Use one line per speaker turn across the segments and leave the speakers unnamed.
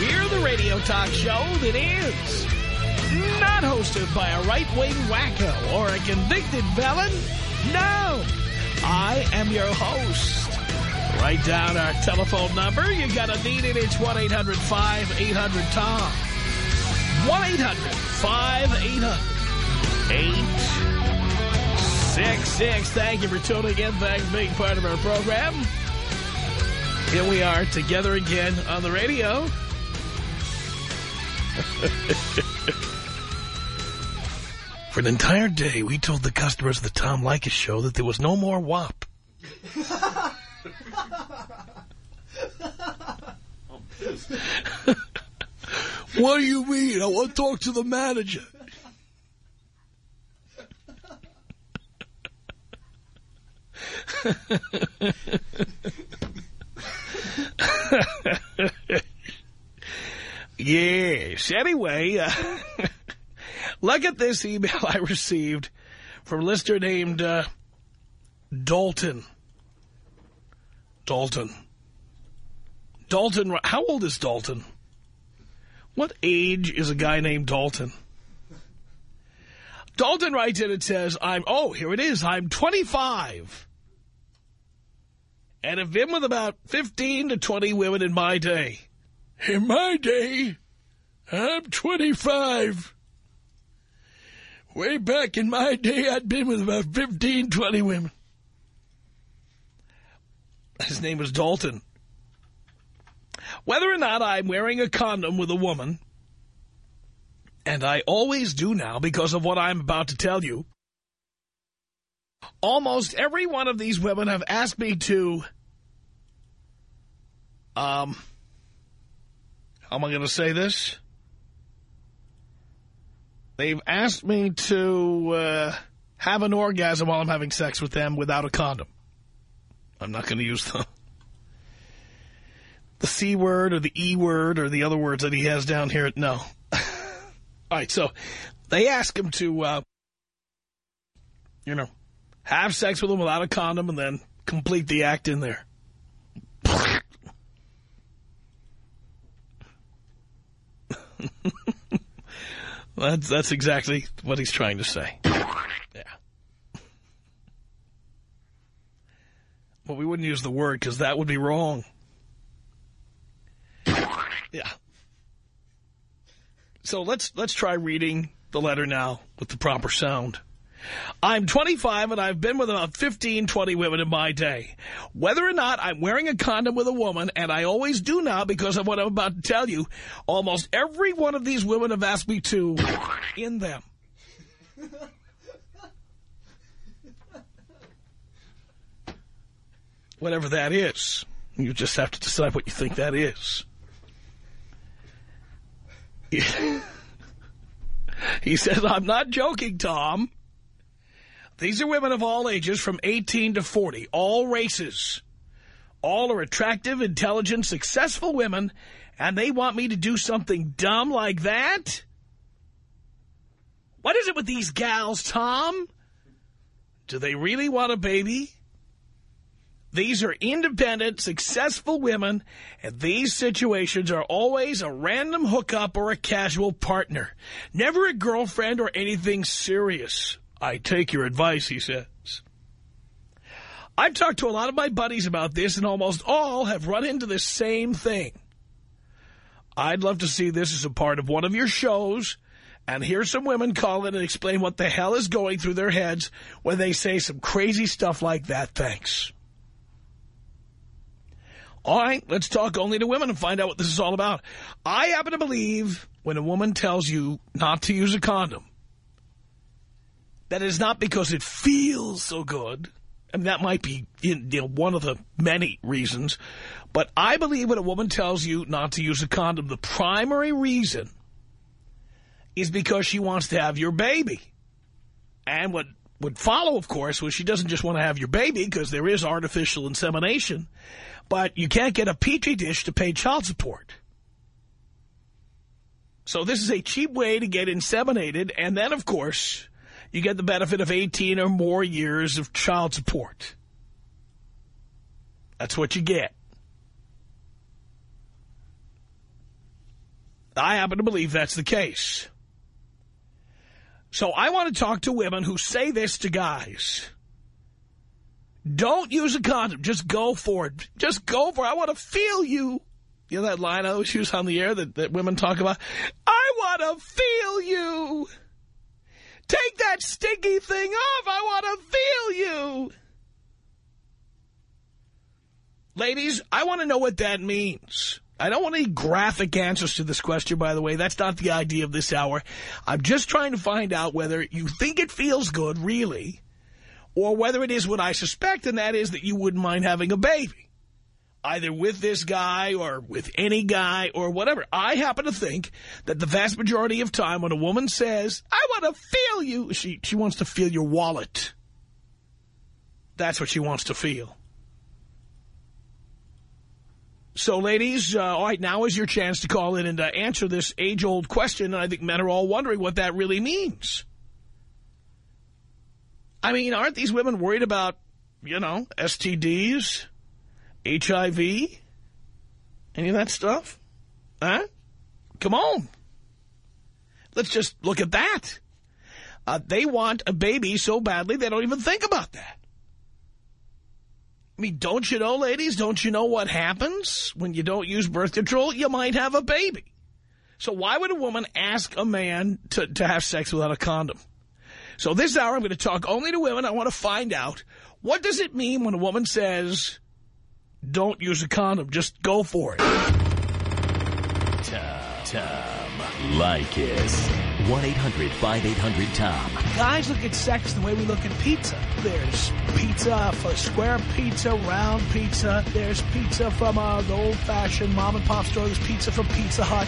We're the radio talk show that is not hosted by a right-wing wacko or a convicted felon. No, I am your host. Write down our telephone number. You got to need it. It's 1-800-5800-TOM. 1-800-5800-866. Thank you for tuning in. Thanks for being part of our program. Here we are together again on the radio. For an entire day, we told the customers of the Tom Leykis show that there was no more WAP. what do you mean? I want to talk to the manager. yes. Anyway, uh, look at this email I received from a listener named uh, Dalton. Dalton. Dalton, how old is Dalton? What age is a guy named Dalton? Dalton writes in and says, I'm, oh, here it is, I'm 25. And have been with about 15 to 20 women in my day. In my day, I'm 25. Way back in my day, I'd been with about 15, 20 women. His name was Dalton. Whether or not I'm wearing a condom with a woman, and I always do now because of what I'm about to tell you, almost every one of these women have asked me to, um, am I going to say this? They've asked me to uh, have an orgasm while I'm having sex with them without a condom. I'm not going to use the, the C word or the E word or the other words that he has down here. No. All right, so they ask him to, uh, you know, have sex with them without a condom and then complete the act in there. that's, that's exactly what he's trying to say. Yeah. Well, we wouldn't use the word because that would be wrong. Yeah. So let's let's try reading the letter now with the proper sound. I'm 25 and I've been with about 15, 20 women in my day. Whether or not I'm wearing a condom with a woman, and I always do now because of what I'm about to tell you, almost every one of these women have asked me to in them. Whatever that is. You just have to decide what you think that is. he says, I'm not joking, Tom. These are women of all ages from 18 to 40, all races. All are attractive, intelligent, successful women, and they want me to do something dumb like that? What is it with these gals, Tom? Do they really want a baby? These are independent, successful women, and these situations are always a random hookup or a casual partner. Never a girlfriend or anything serious. I take your advice, he says. I've talked to a lot of my buddies about this, and almost all have run into the same thing. I'd love to see this as a part of one of your shows and hear some women call in and explain what the hell is going through their heads when they say some crazy stuff like that. Thanks. All right, let's talk only to women and find out what this is all about. I happen to believe when a woman tells you not to use a condom, that is not because it feels so good. and that might be you know, one of the many reasons. But I believe when a woman tells you not to use a condom, the primary reason is because she wants to have your baby. And what would follow, of course, was she doesn't just want to have your baby because there is artificial insemination, but you can't get a petri dish to pay child support. So this is a cheap way to get inseminated, and then, of course, you get the benefit of 18 or more years of child support. That's what you get. I happen to believe that's the case. So I want to talk to women who say this to guys. Don't use a condom. Just go for it. Just go for it. I want to feel you. You know that line I always use on the air that, that women talk about? I want to feel you. Take that stinky thing off. I want to feel you. Ladies, I want to know what that means. I don't want any graphic answers to this question, by the way. That's not the idea of this hour. I'm just trying to find out whether you think it feels good, really, or whether it is what I suspect, and that is that you wouldn't mind having a baby. Either with this guy or with any guy or whatever. I happen to think that the vast majority of time when a woman says, I want to feel you, she, she wants to feel your wallet. That's what she wants to feel. So, ladies, uh, all right, now is your chance to call in and uh, answer this age-old question, and I think men are all wondering what that really means. I mean, aren't these women worried about, you know, STDs, HIV, any of that stuff? Huh? Come on. Let's just look at that. Uh, they want a baby so badly they don't even think about that. I mean, don't you know, ladies, don't you know what happens when you don't use birth control? You might have a baby. So why would a woman ask a man to, to have sex without a condom? So this hour I'm going to talk only to women. I want to find out, what does it mean when a woman says, don't use a condom, just go for it?
Tom, Tom Leykis.
1-800-5800-TOM.
Guys look at sex the way we look at pizza. There's pizza for square pizza, round pizza. There's pizza from uh, the old-fashioned mom-and-pop store. There's pizza from Pizza Hut.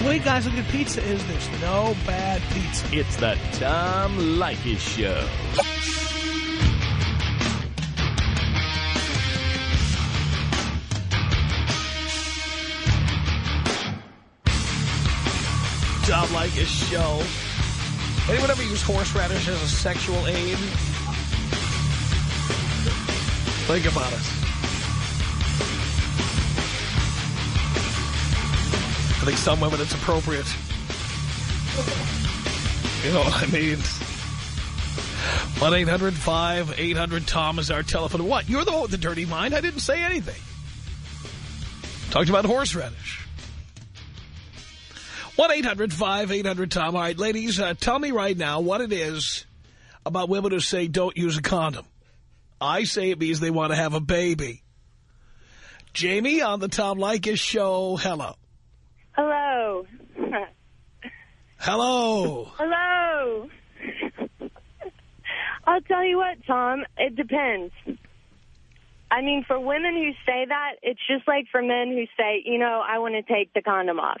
The way guys look at pizza is there's no bad pizza.
It's the Tom Leykis Show.
Tom Leykis show. Anyone ever use horseradish as a sexual aid? Think about it. I think some women it's appropriate. You know what I mean? 1-800-5800-TOM is our telephone. What? You're the one with the dirty mind. I didn't say anything. Talked about horseradish. 1-800-5800-TOM. All right, ladies, uh, tell me right now what it is about women who say don't use a condom. I say it means they want to have a baby. Jamie on the Tom Leykis show. Hello.
Hello.
Hello.
Hello. I'll tell you what, Tom, it depends. I mean, for women who say that, it's just like for men who say, you know, I want to take the condom off.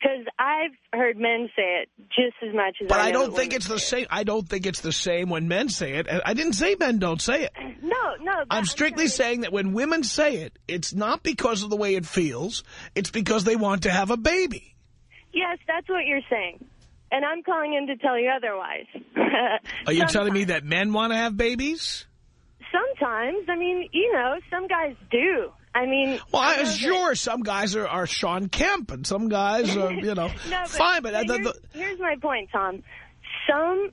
Because I've heard men say it just as much as
But
I,
I don't think it's the same. I don't think it's the same when men say it. I didn't say men don't say it.
No, no.
I'm strictly
saying-
saying that when women say it, it's not because of the way it feels. It's because they want to have a baby.
Yes, that's what you're saying. And I'm calling in to tell you otherwise.
Are you telling me that men want to have babies?
Sometimes. I mean, you know, some guys do. I mean...
Well,
I
I, sure, some guys are, are Shawn Kemp, and some guys are, you know,
No, but,
fine. But,
but
the,
here's,
the,
here's my point, Tom. Some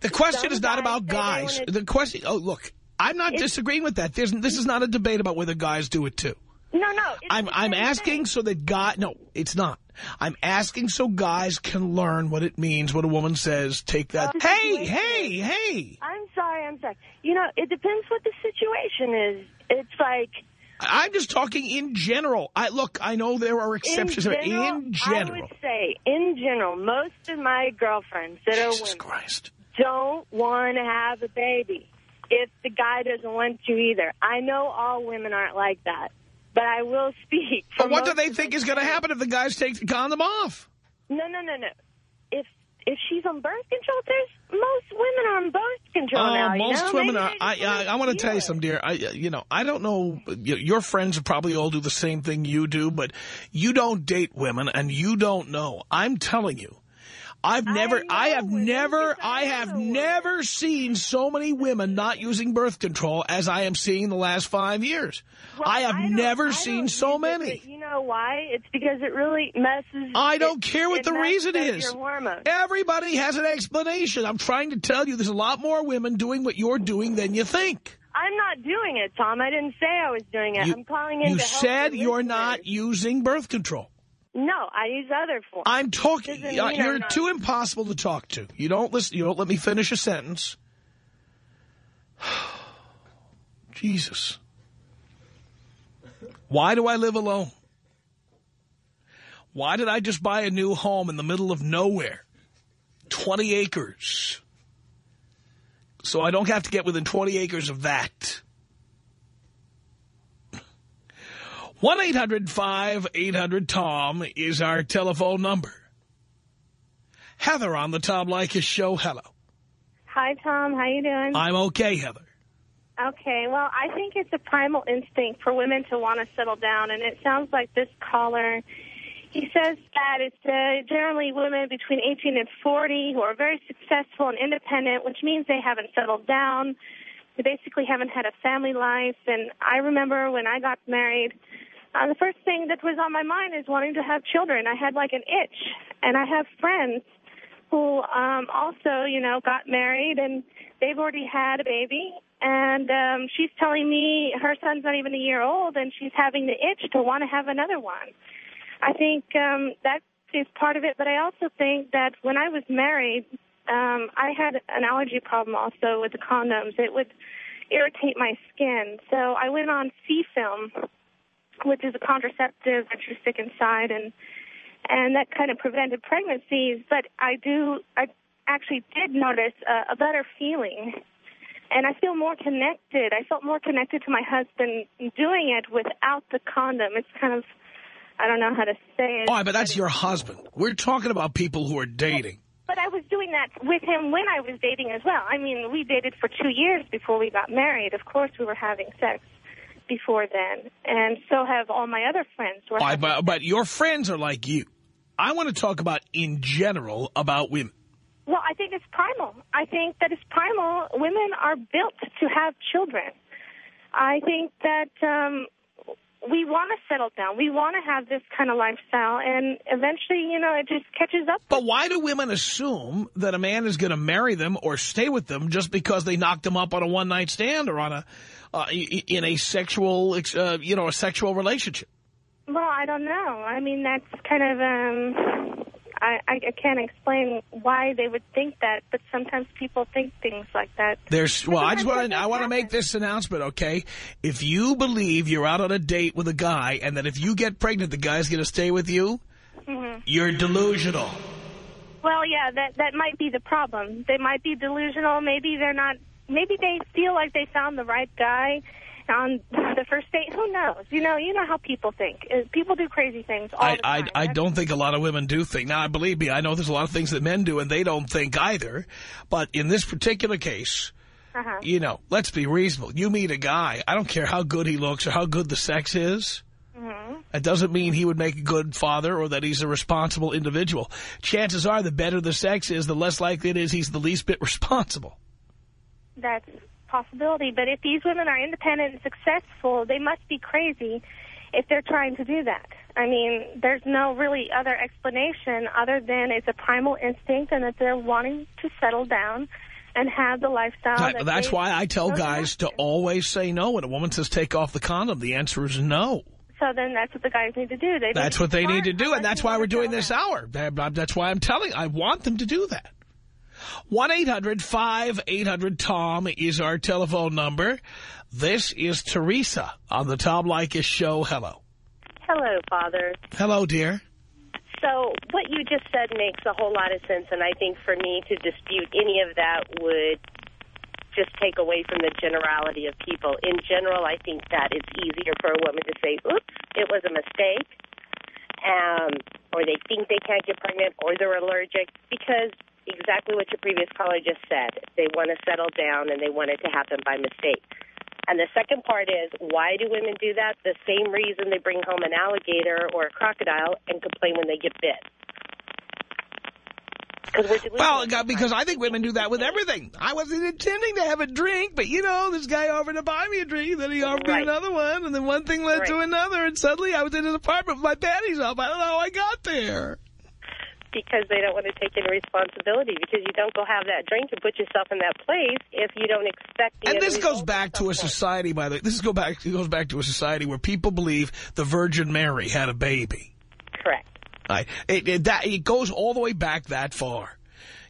the question is not about guys. The question, oh, look, I'm not disagreeing with that. There's, this is not a debate about whether guys do it, too.
No, no.
I'm, I'm asking
thing.
so that guy, no, it's not. I'm asking so guys can learn what it means when a woman says, take that.
Um,
hey, hey, hey.
I'm sorry, I'm sorry. You know, it depends what the situation is. It's like,
I'm just talking in general. I Look, I know there are exceptions.
in general,
in
I would say, in general, most of my girlfriends that are women
Christ.
don't want to have a baby if the guy doesn't want to either. I know all women aren't like that.
but I will speak.
But what do they think is going to happen if the guys take the condom off?
No, no, no, no. If if she's on birth control, there's most women are on birth control
oh,
now.
most
know?
women
Maybe
are. I I, I want to tell you something, dear. I uh, you know I don't know. Your friends probably all do the same thing you do, but you don't date women, and you don't know. I'm telling you. I've never, I, have never, I have never seen so many women not using birth control as I am seeing the last five years.
Well,
I have
I
never
I
seen so
it,
many.
You know why? It's because it really messes.
I don't
it,
care what the reason is. Everybody has an explanation. I'm trying to tell you there's a lot more women doing what you're doing than you think.
I'm not doing it, Tom. I didn't say I was doing it.
You,
I'm calling in
You
to help
said you're
listeners.
not using birth control.
No, I use other forms.
I'm talking. Uh, you're too impossible to talk to. You don't listen. You don't let me finish a sentence. Jesus. Why do I live alone? Why did I just buy a new home in the middle of nowhere? 20 acres. So I don't have to get within 20 acres of that. 1-800-5800-TOM is our telephone number. Heather on the Tom Leykis show. Hello.
Hi, Tom. How you doing?
I'm okay, Heather.
Okay, well, I think it's a primal instinct for women to want to settle down, and it sounds like this caller, he says that it's uh, generally women between 18 and 40 who are very successful and independent, which means they haven't settled down. They basically haven't had a family life, and I remember when I got married, uh, the first thing that was on my mind is wanting to have children. I had like an itch, and I have friends who um, also, you know, got married and they've already had a baby. And um, she's telling me her son's not even a year old and she's having the itch to want to have another one. I think um, that is part of it, but I also think that when I was married, um, I had an allergy problem also with the condoms. It would irritate my skin. So I went on C-film, which is a contraceptive that you stick inside and and that kind of prevented pregnancies. But I do, I actually did notice a, a better feeling, and I feel more connected. I felt more connected to my husband doing it without the condom. It's kind of, I don't know how to say it.
Oh, but that's your husband. We're talking about people who are dating.
But I was doing that with him when I was dating as well. I mean, we dated for two years before we got married. Of course, we were having sex before then, and so have all my other friends.
I, but, but your friends are like you. I want to talk about, in general, about women.
Well, I think it's primal. I think that it's primal. Women are built to have children. I think that um, we want to settle down. We want to have this kind of lifestyle, and eventually, you know, it just catches up.
But why do women assume that a man is going to marry them or stay with them just because they knocked him up on a one-night stand or on a uh, in a sexual, uh, you know, a sexual relationship?
Well, I don't know. I mean, that's kind of, um, I, I can't explain why they would think that, but sometimes people think things like that.
There's, well, I just want to, I want to make this announcement, okay? If you believe you're out on a date with a guy and that if you get pregnant, the guy's going to stay with you,
Mhm.
you're delusional.
Well, yeah, that that might be the problem. They might be delusional. Maybe they're not. Maybe they feel like they found the right guy on the first date. Who knows? You know, you know how people think. Uh, People do crazy things all
I,
the
I,
time.
I don't think a lot of women do think. Now, I believe me, I know there's a lot of things that men do and they don't think either. But in this particular case,
Uh-huh.
you know, let's be reasonable. You meet a guy, I don't care how good he looks or how good the sex is.
Mhm.
That doesn't mean he would make a good father or that he's a responsible individual. Chances are the better the sex is, the less likely it is he's the least bit responsible.
That's possibility. But if these women are independent and successful, they must be crazy if they're trying to do that. I mean, there's no really other explanation other than it's a primal instinct and that they're wanting to settle down and have the lifestyle.
That-
that
that's why I tell guys to always say no. When a woman says take off the condom, the answer is no.
So then that's what the guys need to do. They
That's what they need to do, and that's why we're doing this hour. That's why I'm telling. I want them to do that. 1-800-5800-TOM is our telephone number. This is Teresa on the Tom Leykis show. Hello.
Hello, Father.
Hello, dear.
So what you just said makes a whole lot of sense, and I think for me to dispute any of that would just take away from the generality of people. In general, I think that it's easier for a woman to say, oops, it was a mistake, um, or they think they can't get pregnant, or they're allergic, because exactly what your previous caller just said. They want to settle down, and they want it to happen by mistake. And the second part is, why do women do that? The same reason they bring home an alligator or a crocodile and complain when they get bit.
Well, because I think women do that with everything. I wasn't intending to have a drink, but, you know, this guy offered to buy me a drink, then he offered right. me another one, and then one thing led right. to another, and suddenly I was in his apartment with my panties off. I don't know how I got there.
Because they don't want to take any responsibility, because you don't go have that drink and put yourself in that place if you don't expect the
And this goes back to a society, by the way. This go back, it goes back to a society where people believe the Virgin Mary had a baby.
Correct.
Right. It, it, that, it goes all the way back that far.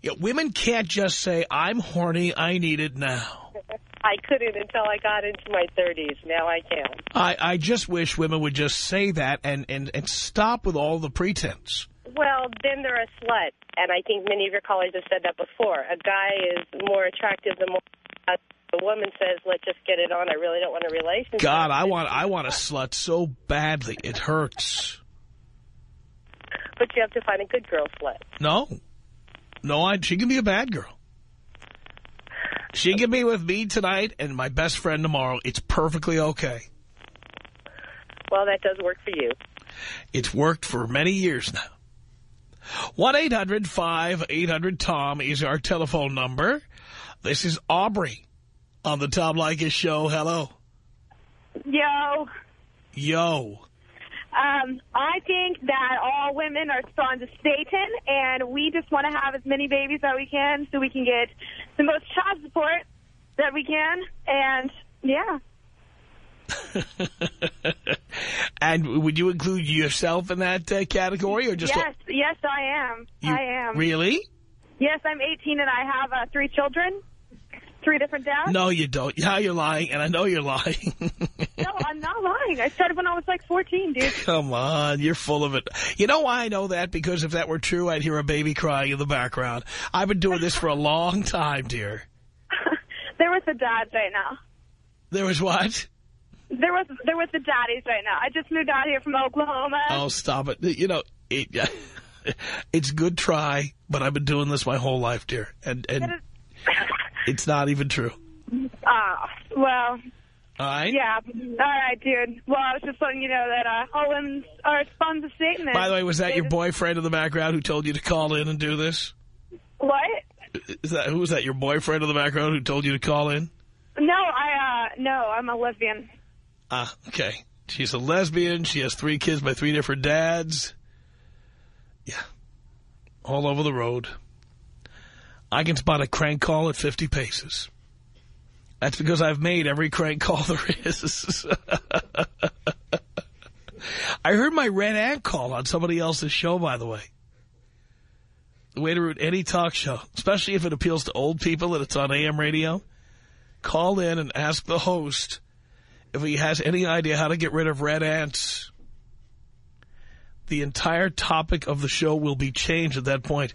You know, women can't just say, I'm horny, I need it now.
I couldn't until I got into my 30s. Now I can.
I, I just wish women would just say that and, and, and stop with all the pretense.
Well, then they're a slut. And I think many of your callers have said that before. A guy is more attractive than more a woman says, let's just get it on. I really don't want a relationship.
God, I want I want a slut so badly. It hurts.
But you have to find a good girl slut.
No. No, I, she can be a bad girl. She can be with me tonight and my best friend tomorrow. It's perfectly okay.
Well, that does work for you.
It's worked for many years now. 1-800-5800-TOM is our telephone number. This is Aubrey on the Tom Leykis show. Hello.
Yo.
Yo.
Um, I think that all women are sons of Satan, and we just want to have as many babies that we can so we can get the most child support that we can, and yeah.
and would you include yourself in that uh, category, or just
yes, yes, I am.
You,
I am.
Really?
Yes, I'm 18 and I have uh, three children. Three different dads?
No, you don't. Yeah, you're lying, and I know you're lying.
no, I'm not lying. I started when I was like 14, dude.
Come on, you're full of it. You know why I know that? Because if that were true, I'd hear a baby crying in the background. I've been doing this for a long time, dear.
there was the dads right now.
There was what?
There was there was the daddies right now. I just moved out here from Oklahoma.
Oh, stop it. You know, it, it's good try, but I've been doing this my whole life, dear. And and it's not even true.
Ah, uh, well.
All right.
Yeah. All right, dude. Well, I was just letting you know that uh, all women are sons of Satan.
By the way, was that your boyfriend in the background who told you to call in and do this?
What?
Is that who was that? Your boyfriend in the background who told you to call in?
No, I uh no, I'm a lesbian.
Ah, okay. She's a lesbian. She has three kids by three different dads. Yeah. All over the road. I can spot a crank call at 50 paces. That's because I've made every crank call there is. I heard my red ant call on somebody else's show, by the way. The way to root any talk show, especially if it appeals to old people and it's on AM radio, call in and ask the host if he has any idea how to get rid of red ants the entire topic of the show will be changed at that point.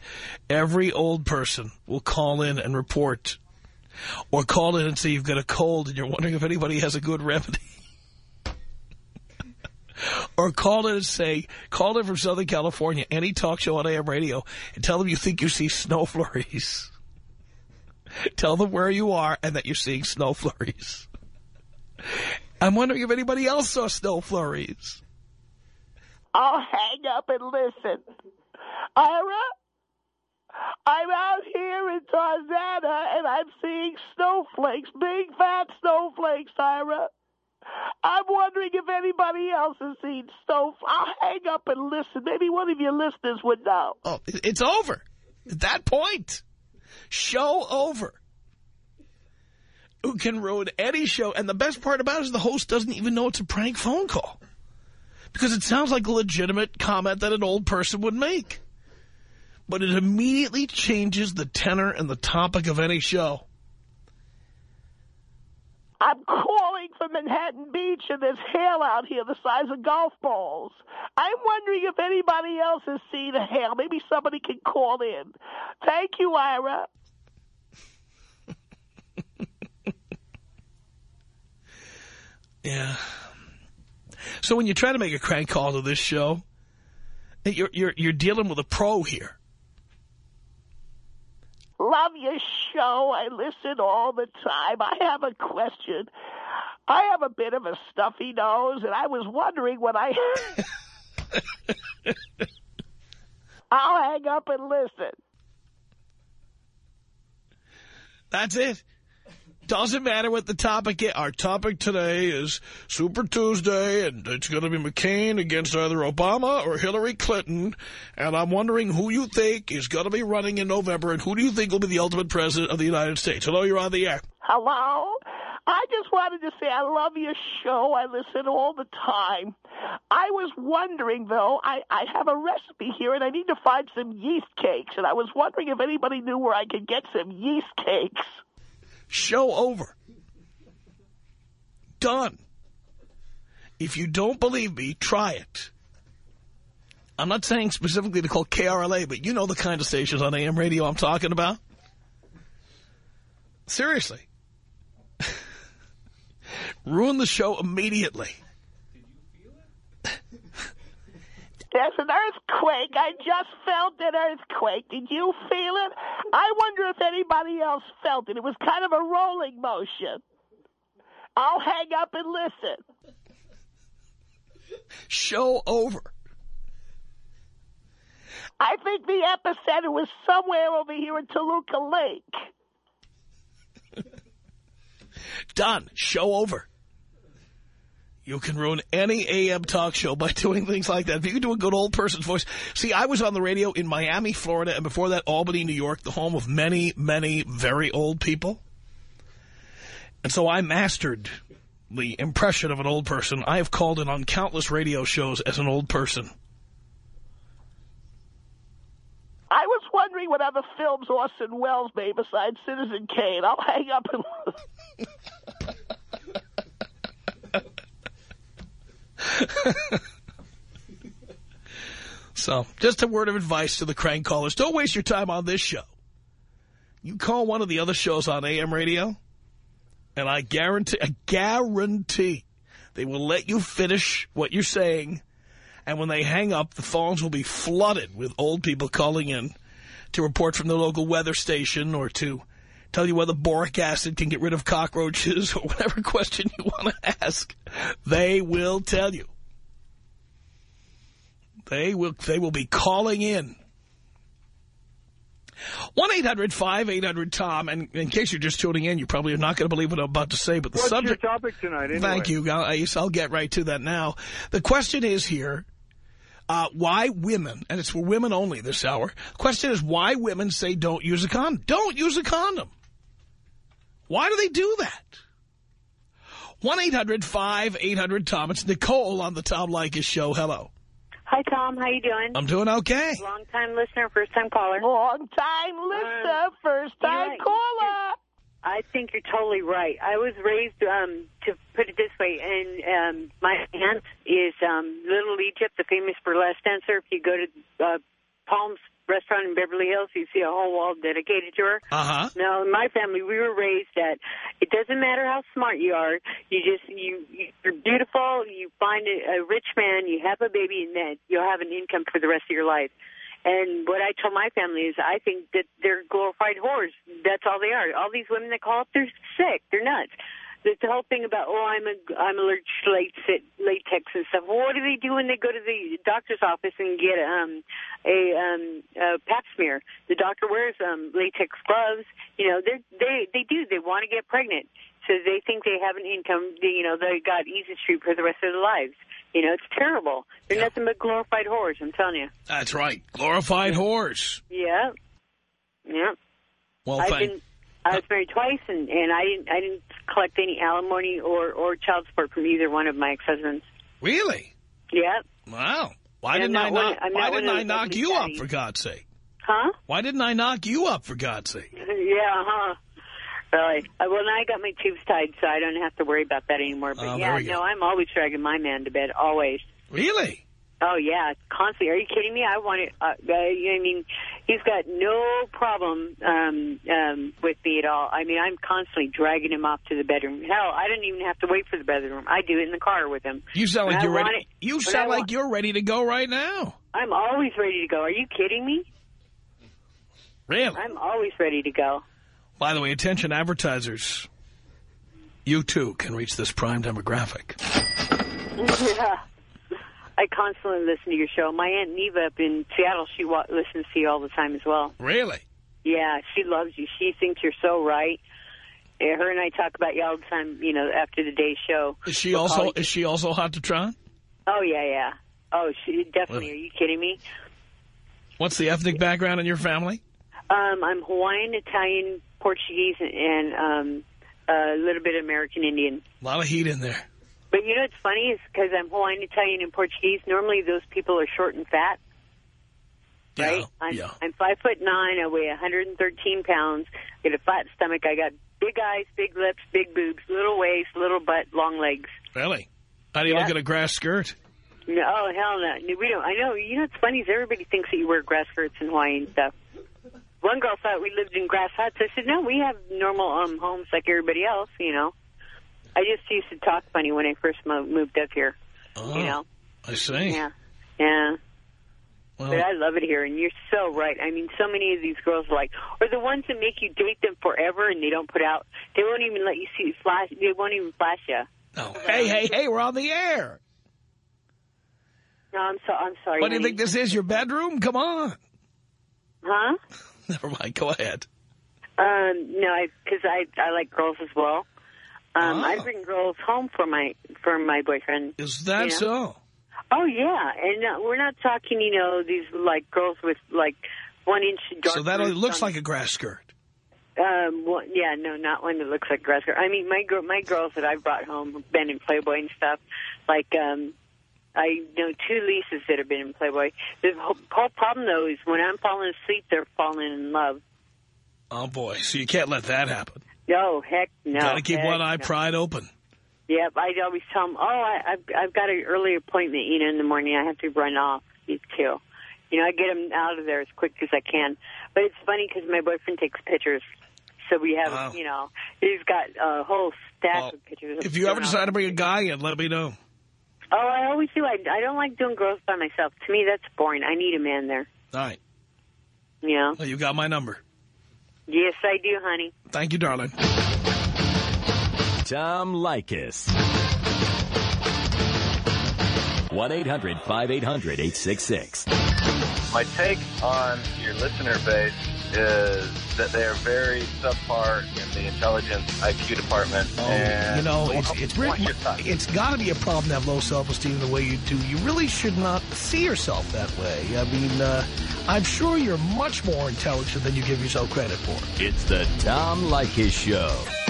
Every old person will call in and report. Or call in and say you've got a cold and you're wondering if anybody has a good remedy. or call in and say, call in from Southern California, any talk show on AM radio, and tell them you think you see snow flurries. tell them where you are and that you're seeing snow flurries. I'm wondering if anybody else saw snow flurries.
I'll hang up and listen. Ira, I'm out here in Tarzana and I'm seeing snowflakes, big fat snowflakes, Ira. I'm wondering if anybody else has seen snow. I'll hang up and listen. Maybe one of your listeners would know.
Oh, it's over. At that point. Show over. Who can ruin any show? And the best part about it is the host doesn't even know it's a prank phone call. Because it sounds like a legitimate comment that an old person would make. But it immediately changes the tenor and the topic of any show.
I'm calling from Manhattan Beach and there's hail out here the size of golf balls. I'm wondering if anybody else has seen a hail. Maybe somebody can call in. Thank you, Ira.
Yeah. So when you try to make a crank call to this show, you're, you're, you're dealing with a pro here.
Love your show. I listen all the time. I have a question. I have a bit of a stuffy nose, and I was wondering when I... I'll hang up and listen.
That's it. Doesn't matter what the topic is. Our topic today is Super Tuesday, and it's going to be McCain against either Obama or Hillary Clinton. And I'm wondering who you think is going to be running in November, and who do you think will be the ultimate president of the United States? Hello, you're on the air.
Hello? I just wanted to say I love your show. I listen all the time. I was wondering, though, I, I have a recipe here, and I need to find some yeast cakes. And I was wondering if anybody knew where I could get some yeast cakes.
Show over. Done. If you don't believe me, try it. I'm not saying specifically to call KRLA, but you know the kind of stations on AM radio I'm talking about. Seriously. Ruin the show immediately.
There's an earthquake. I just felt an earthquake. Did you feel it? I wonder if anybody else felt it. It was kind of a rolling motion. I'll hang up and listen.
Show over.
I think the epicenter was somewhere over here in Toluca Lake.
Done. Show over. You can ruin any AM talk show by doing things like that. If you can do a good old person's voice. See, I was on the radio in Miami, Florida, and before that, Albany, New York, the home of many, many very old people. And so I mastered the impression of an old person. I have called in on countless radio shows as an old person.
I was wondering what other films Orson Welles made besides Citizen Kane. I'll hang up and...
so, just a word of advice to the crank callers. Don't waste your time on this show. You call one of the other shows on AM radio, and I guarantee, I guarantee they will let you finish what you're saying, and when they hang up, the phones will be flooded with old people calling in to report from the local weather station or to tell you whether boric acid can get rid of cockroaches or whatever question you want to ask. They will tell you. They will, they will be calling in. 1-800-5800-TOM. And in case you're just tuning in, you probably are not going to believe what I'm about to say. But the
What's
subject.
your topic tonight? Anyway?
Thank you. I'll, I'll get right to that now. The question is here. Uh, why women, and it's for women only this hour, the question is why women say don't use a condom. Don't use a condom. Why do they do that? 1-800-5800-TOM. It's Nicole on the Tom Leykis show. Hello.
Hi, Tom. How you doing?
I'm doing okay.
Long time listener, first time caller.
Long time listener, first time
right.
caller.
I think you're totally right. I was raised, um, to put it this way, and um, my aunt is um, Little Egypt, the famous burlesque dancer. If you go to uh, Palms Restaurant in Beverly Hills, you see a whole wall dedicated to her.
Uh-huh.
Now, in my family, we were raised that it doesn't matter how smart you are. You just you you're beautiful. You find a, a rich man, you have a baby, and then you'll have an income for the rest of your life. And what I told my family is, I think that they're glorified whores. That's all they are. All these women that call up, they're sick. They're nuts. The whole thing about oh I'm a I'm allergic to latex latex and stuff. Well, what do they do when they go to the doctor's office and get um a um a pap smear? The doctor wears um latex gloves. You know they they they do they want to get pregnant, so they think they have an income. You know they got easy street for the rest of their lives. You know it's terrible. They're nothing but glorified whores. I'm telling you.
That's right. Glorified whores.
Yeah. Yeah.
Well,
I've
thank
been I was married twice, and and I didn't I didn't collect any alimony or or child support from either one of my ex-husbands.
Really?
Yeah.
Wow. Why
And
didn't I
not one-
knock, why didn't I knock you up, for God's sake?
Huh?
Why didn't I knock you up, for God's sake?
Yeah. Huh. Really? Uh, well, now I got my tubes tied, so I don't have to worry about that anymore. But
Oh,
yeah, no, I'm always dragging my man to bed. Always.
Really?
Oh yeah, constantly. Are you kidding me? I want it. Uh, I mean, he's got no problem um, um, with me at all. I mean, I'm constantly dragging him off to the bedroom. Hell, I don't even have to wait for the bedroom. I do it in the car with him.
You sound
When
like
I
you're ready.
it-
You sound like you're ready to go right now.
I'm always ready to go. Are you kidding me?
Really?
I'm always ready to go.
By the way, attention advertisers. You too can reach this prime demographic.
yeah. I constantly listen to your show. My Aunt Neva up in Seattle, she wa listens to you all the time as well.
Really?
Yeah, she loves you. She thinks you're so right. Her and I talk about you all the time, you know, after the day's show.
Is she
We'll
also is she also hot to try?
Oh, yeah, yeah. Oh, she definitely.
Really?
Are you kidding me?
What's the ethnic background in your family?
Um, I'm Hawaiian, Italian, Portuguese, and um, a little bit American Indian.
A lot of heat in there.
But you know what's funny is because I'm Hawaiian, Italian, and Portuguese. Normally, those people are short and fat. Right? I'm,
yeah.
I'm five foot nine. I weigh 113 pounds. I get a flat stomach. I got big eyes, big lips, big boobs, little waist, little butt, long legs.
Really? How do you
Yeah.
look at a grass skirt?
No, oh hell no. We don't. I know. You know what's funny is everybody thinks that you wear grass skirts and Hawaiian stuff. One girl thought we lived in grass huts. I said, no, we have normal um homes like everybody else. You know. I just used to talk funny when I first mo moved up here.
Oh,
You know.
I see.
Yeah. Yeah.
Well,
But I love it here, and you're so right. I mean, so many of these girls are like, or the ones that make you date them forever, and they don't put out. They won't even let you see flash. They won't even flash you.
no. Hey, hey, hey, we're on the air.
No, I'm so. I'm sorry.
What do you think this is, your bedroom? Come on.
Huh?
Never mind. Go ahead.
Um, no, I because I I like girls as well. Um,
Oh.
I bring girls home for my for my boyfriend.
Is that
Yeah.
so?
Oh yeah, and uh, we're not talking, you know, these like girls with like one inch dark.
So that only looks
on-
like a grass skirt.
Um, one, yeah, no, not one that looks like grass. Skirt. I mean, my girl, my girls that I brought home have been in Playboy and stuff. Like, um, I know two Lisas that have been in Playboy. The whole, whole problem though is when I'm falling asleep, they're falling in love.
Oh, boy. So you can't let that happen.
No, heck no.
Got to keep one eye
no.
pried open.
Yep, I always tell them, oh, I, I've I've got an early appointment, you know, in the morning. I have to run off these two. You know, I get them out of there as quick as I can. But it's funny because my boyfriend takes pictures. So we have,
Wow.
you know, he's got a whole stack
Well,
of pictures.
If you ever decide to bring a guy in, let me know.
Oh, I always do. I, I don't like doing girls by myself. To me, that's boring. I need a man there.
All right.
Yeah.
Well, you got my number.
Yes, I do, honey.
Thank you, darling.
Tom Leykis. 1-800-5800-866.
My take on your listener base is that they are very subpar in the intelligence IQ department.
Oh,
and
you know,
I
it's it's
want
really,
your thoughts.
it's got to be a problem to have low self-esteem the way you do. You really should not see yourself that way. I mean, uh, I'm sure you're much more intelligent than you give yourself credit for.
It's the Tom Leykis Show.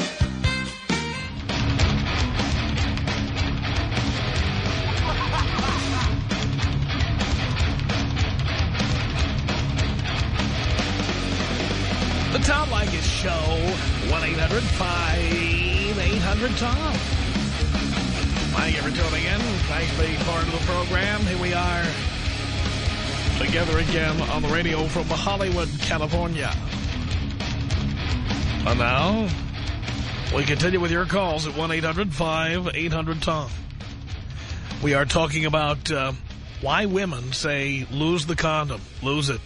Show, 1-800-5800-TOM. Thank you for tuning in. Thanks for being part of the program. Here we are together again on the radio from Hollywood, California. And now, we continue with your calls at 1-800-5800-TOM. We are talking about uh, why women say lose the condom, lose it.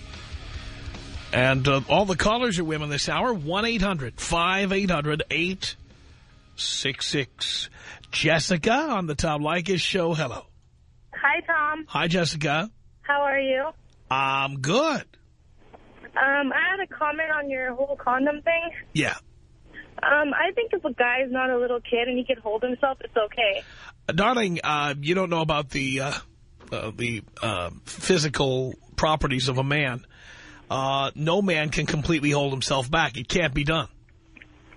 And uh, all the callers are women this hour. 1-800-5800-866. Jessica on the Tom Leykis show. Hello.
Hi, Tom.
Hi, Jessica.
How are you?
I'm good.
Um, I had a comment on your whole condom thing.
Yeah.
Um, I think if a guy is not a little kid and he can hold himself, it's okay.
Uh, darling, uh, you don't know about the uh, uh, the uh, physical properties of a man. Uh, no man can completely hold himself back. It can't be done.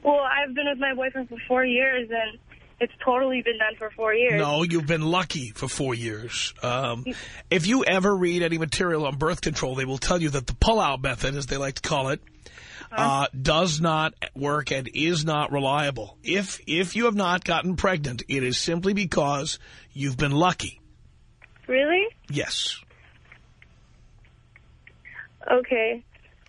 Well, I've been with my boyfriend for four years, and it's totally been done for four years.
No, you've been lucky for four years. Um, if you ever read any material on birth control, they will tell you that the pull-out method, as they like to call it, uh, does not work and is not reliable. If if you have not gotten pregnant, it is simply because you've been lucky.
Really?
Yes.
Okay.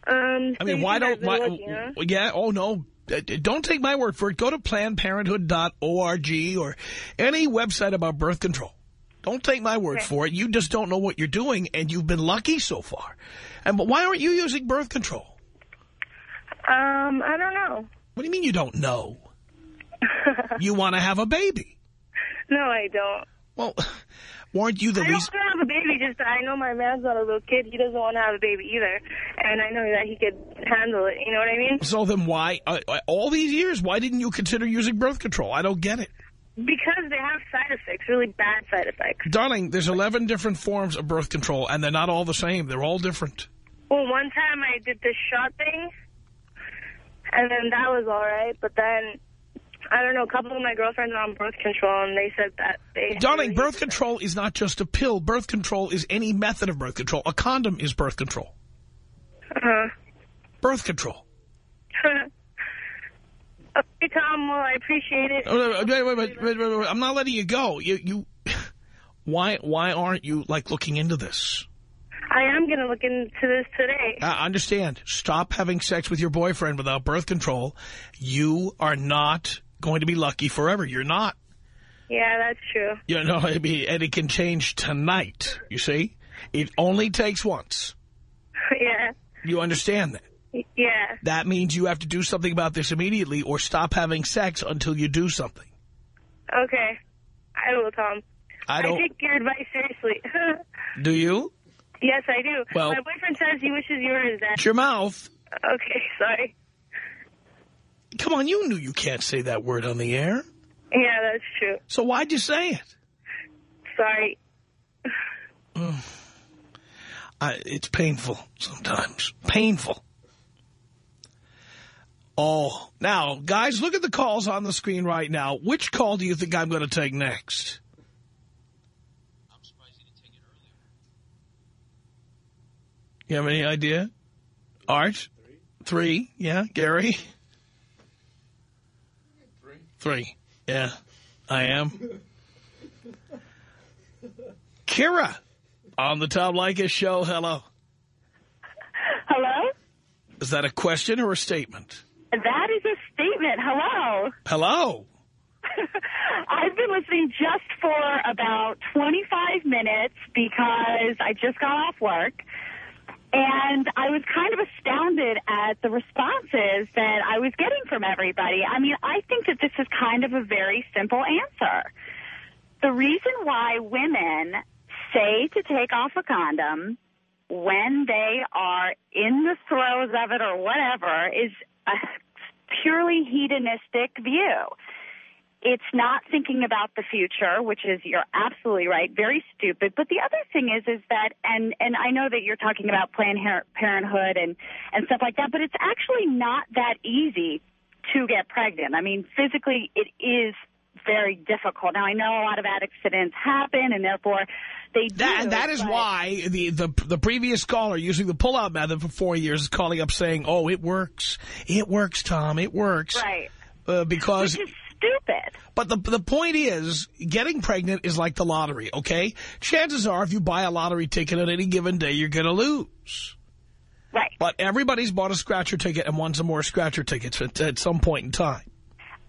Um,
I mean,
you
why don't... Why,
looking, huh?
Yeah, oh, no. Don't take my word for it. Go to PlannedParenthood.org or any website about birth control. Don't take my word
Okay.
for it. You just don't know what you're doing, and you've been lucky so far. And but why aren't you using birth control?
Um, I don't know.
What do you mean you don't know? you want to have a baby.
No, I don't.
Well, weren't you the reason?
I don't want to have a baby. Just I know my man's not a little kid. He doesn't want to have a baby either, and I know that he could handle it. You know what I mean?
So then why, uh, uh, all these years, why didn't you consider using birth control? I don't get it.
Because they have side effects, really bad side effects.
Darling, there's 11 different forms of birth control, and they're not all the same. They're all different.
Well, one time I did this shot thing, and then that was all right. But then, I don't know, a couple of my girlfriends are on birth control, and they said that they...
Darling, birth control is not just a pill. Birth control is any method of birth control. A condom is birth control.
Uh-huh.
Birth control.
okay, Tom, well, I appreciate it.
Oh, Wait, wait, wait, wait, wait, wait. I'm not letting you go. You, you, why, why aren't you, like, looking into this?
I am going to look into this today.
I understand. Stop having sex with your boyfriend without birth control. You are not going to be lucky forever. You're not.
Yeah, that's true.
You know, I mean, and it can change tonight, you see? It only takes once.
yeah,
You understand that?
yeah.
That means you have to do something about this immediately or stop having sex until you do something.
Okay. I will, Tom.
I don't...
take your advice seriously.
Do you?
yes, I do.
Well-
My boyfriend says he wishes you were his dad.
It's your mouth.
Okay, sorry.
Come on, you knew you can't say that word on the air.
Yeah, that's true.
So why'd you say it?
Sorry.
I, it's painful sometimes. Painful. Oh, now, guys, look at the calls on the screen right now. Which call do you think I'm going to take next? You have any idea? Art? Three. Yeah. Gary? Three. Yeah, I am. Kira on the Tom Leykis show. Hello.
Hello?
Is that a question or a statement?
That is a statement. Hello.
Hello.
I've been listening just for about 25 minutes because I just got off work. And I was kind of astounded at the responses that I was getting from everybody. I mean, I think that this is kind of a very simple answer. The reason why women say to take off a condom when they are in the throes of it or whatever is a purely hedonistic view. It's not thinking about the future, which is you're absolutely right, very stupid. But the other thing is, is that, and and I know that you're talking about Planned Parenthood and and stuff like that, but it's actually not that easy to get pregnant. I mean, physically, it is very difficult. Now I know a lot of accidents happen, and therefore they do.
That, that is why the, the the previous caller using the pull-out method for four years is calling up saying, oh, it works. It works, Tom. It works.
right,
Uh, because,
is stupid.
but the, the point is, getting pregnant is like the lottery, okay? Chances are if you buy a lottery ticket on any given day, you're going to lose.
Right.
But everybody's bought a scratcher ticket and won some more scratcher tickets at, at some point in time.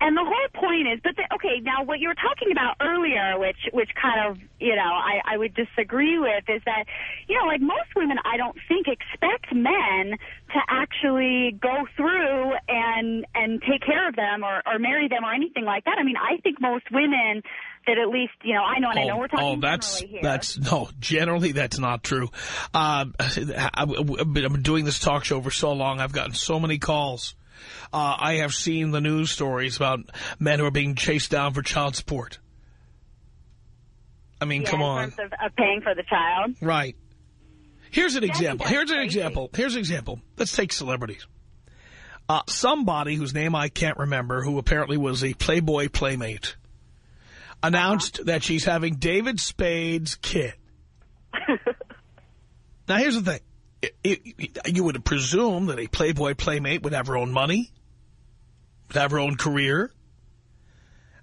And the whole point is, but the, okay, now what you were talking about earlier, which which kind of you know I, I would disagree with, is that you know like most women, I don't think expect men to actually go through and and take care of them or or marry them or anything like that. I mean, I think most women that at least you know I know, and I know we're talking
oh, that's
here.
that's no. Generally, that's not true. Um, I, have been doing this talk show for so long. I've gotten so many calls. Uh, I have seen the news stories about men who are being chased down for child support. I mean,
Yeah,
come
in
on,
terms of, of paying for the child.
right? Here's an example. Here's an example. Here's an example. Let's take celebrities. Uh, somebody whose name I can't remember, who apparently was a Playboy playmate, announced
Uh-huh.
that she's having David Spade's kid. now, here's the thing. It- it- you would presume that a Playboy playmate would have her own money, would have her own career.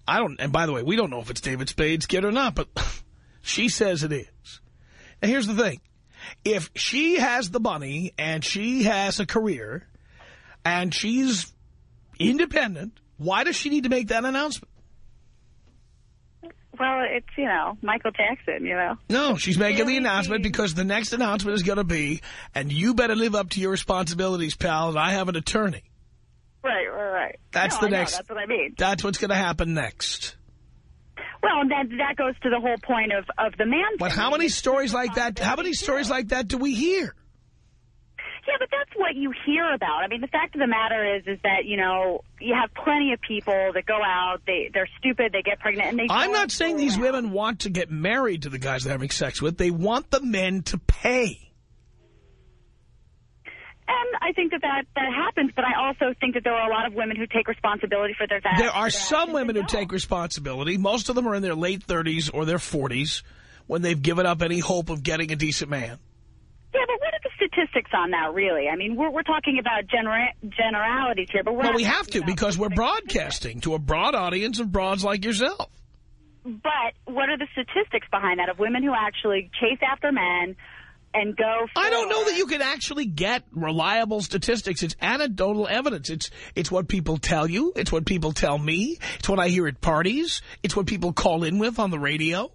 I don't, and by the way, we don't know if it's David Spade's kid or not, but she says it is. Now, here's the thing. If she has the money and she has a career and she's independent, why does she need to make that announcement?
Well, it's, you know, Michael Jackson, you know.
No, she's making the announcement because the next announcement is going to be, and you better live up to your responsibilities, pal, and I have an attorney.
Right, right, right.
That's
No,
the next.
that's what I mean.
That's what's going to happen next.
Well, and that, that goes to the whole point of, of the man
But how many stories like that, how many stories like that do we hear?
Yeah, but that's what you hear about. I mean, the fact of the matter is, is that, you know, you have plenty of people that go out, they, they're stupid, they get pregnant, and they
I'm
don't
saying these
around.
women want to get married to the guys they're having sex with. They want the men to pay.
And I think that, that that happens, but I also think that there are a lot of women who take responsibility for their
There are some women who take responsibility. Most of them are in their late 30s or their 40s when they've given up any hope of getting a decent man.
Yeah, but what the statistics on that, really? I mean, we're, we're talking about genera generalities here, but we're
Well, we have to because we're broadcasting to a broad audience of broads like yourself.
But what are the statistics behind that of women who actually chase after men and go for...
I don't know that you can actually get reliable statistics. It's anecdotal evidence. It's it's what people tell you. It's what people tell me. It's what I hear at parties. It's what people call in with on the radio.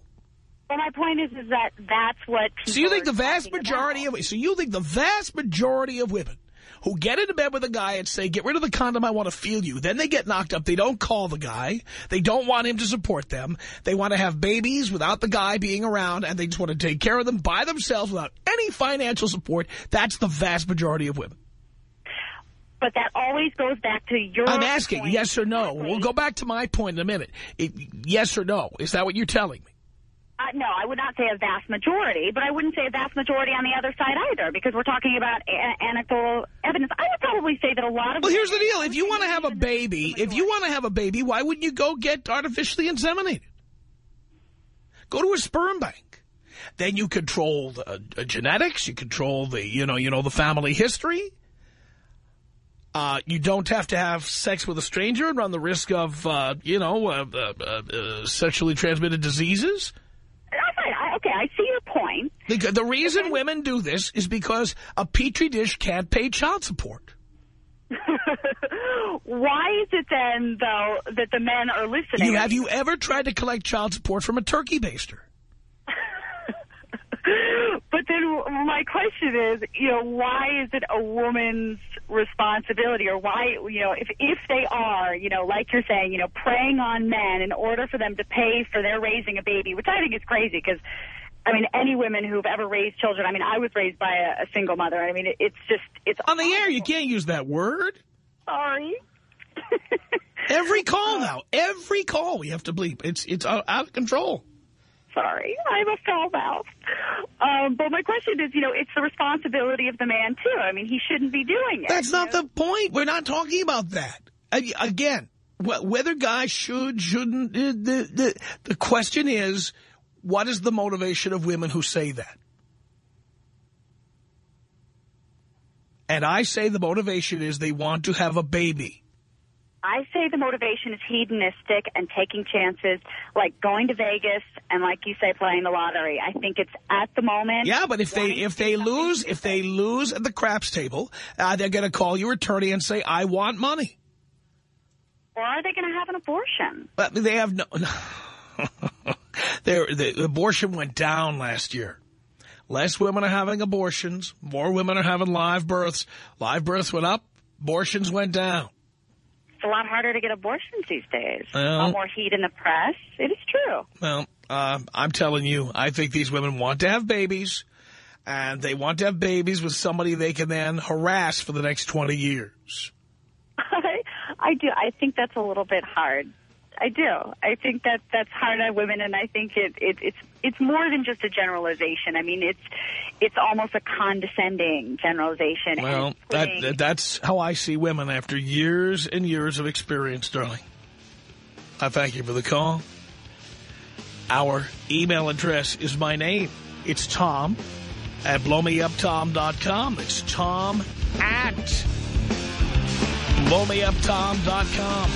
Well, my point is, is that that's what people
So you think the vast majority
about.
of so you think the vast majority of women who get into bed with a guy and say, get rid of the condom, I want to feel you. Then they get knocked up. They don't call the guy. They don't want him to support them. They want to have babies without the guy being around, and they just want to take care of them by themselves without any financial support. That's the vast majority of women.
But that always goes back to your
I'm asking,
point.
yes or no. We'll go back to my point in a minute. It, yes or no. Is that what you're telling me?
Uh, no, I would not say a vast majority, but I wouldn't say a vast majority on the other side either, because we're talking about anecdotal evidence. I would probably say that a lot of...
Well, here's the deal. If you want to have a baby, if you want to have a baby, why wouldn't you go get artificially inseminated? Go to a sperm bank. Then you control the uh, genetics. You control the, you know, you know, the family history. Uh, you don't have to have sex with a stranger and run the risk of, uh, you know, uh, uh, uh, uh, sexually transmitted diseases.
I, see your point.
The, the reason women do this is because a petri dish can't pay child support.
Why is it then, though, that the men are listening?
You, have you ever tried to collect child support from a turkey baster?
But then my question is, you know, why is it a woman's responsibility or why, you know, if, if they are, you know, like you're saying, you know, preying on men in order for them to pay for their raising a baby, which I think is crazy because, I mean, any women who've ever raised children, I mean, I was raised by a, a single mother. I mean, it, it's just, it's
On the air, you can't use that word.
sorry.
Every call now, every call we have to bleep. It's it's out, out of control.
Sorry, I'm a foul mouth. Um, but my question is, you know, it's the responsibility of the man, too. I mean, he shouldn't be doing it.
That's not
know?
the point. We're not talking about that. Again, whether guys should, shouldn't, uh, the, the, the question is, what is the motivation of women who say that? And I say the motivation is they want to have a baby.
I say the motivation is hedonistic and taking chances, like going to Vegas and, like you say, playing the lottery. I think it's at the moment.
Yeah, but if they if they lose if they lose at the craps table, uh, they're going to call your attorney and say, "I want money."
Or are they going to have an abortion?
But they have no. Their the abortion went down last year. Less women are having abortions. More women are having live births. Live births went up. Abortions went down.
It's a lot harder to get abortions these days. a lot more heat in the press. It is true.
Well, uh, I'm telling you, I think these women want to have babies, and they want to have babies with somebody they can then harass for the next 20 years.
I, I do. I think that's a little bit hard. I do. I think that that's hard on women, and I think it, it it's it's more than just a generalization. I mean, it's it's almost a condescending generalization.
Well, that, that that's how I see women after years and years of experience, darling. I thank you for the call. Our email address is my name. It's Tom at blowmeuptom.com. It's Tom at blowmeuptom.com.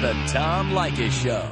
The Tom Leykis Show.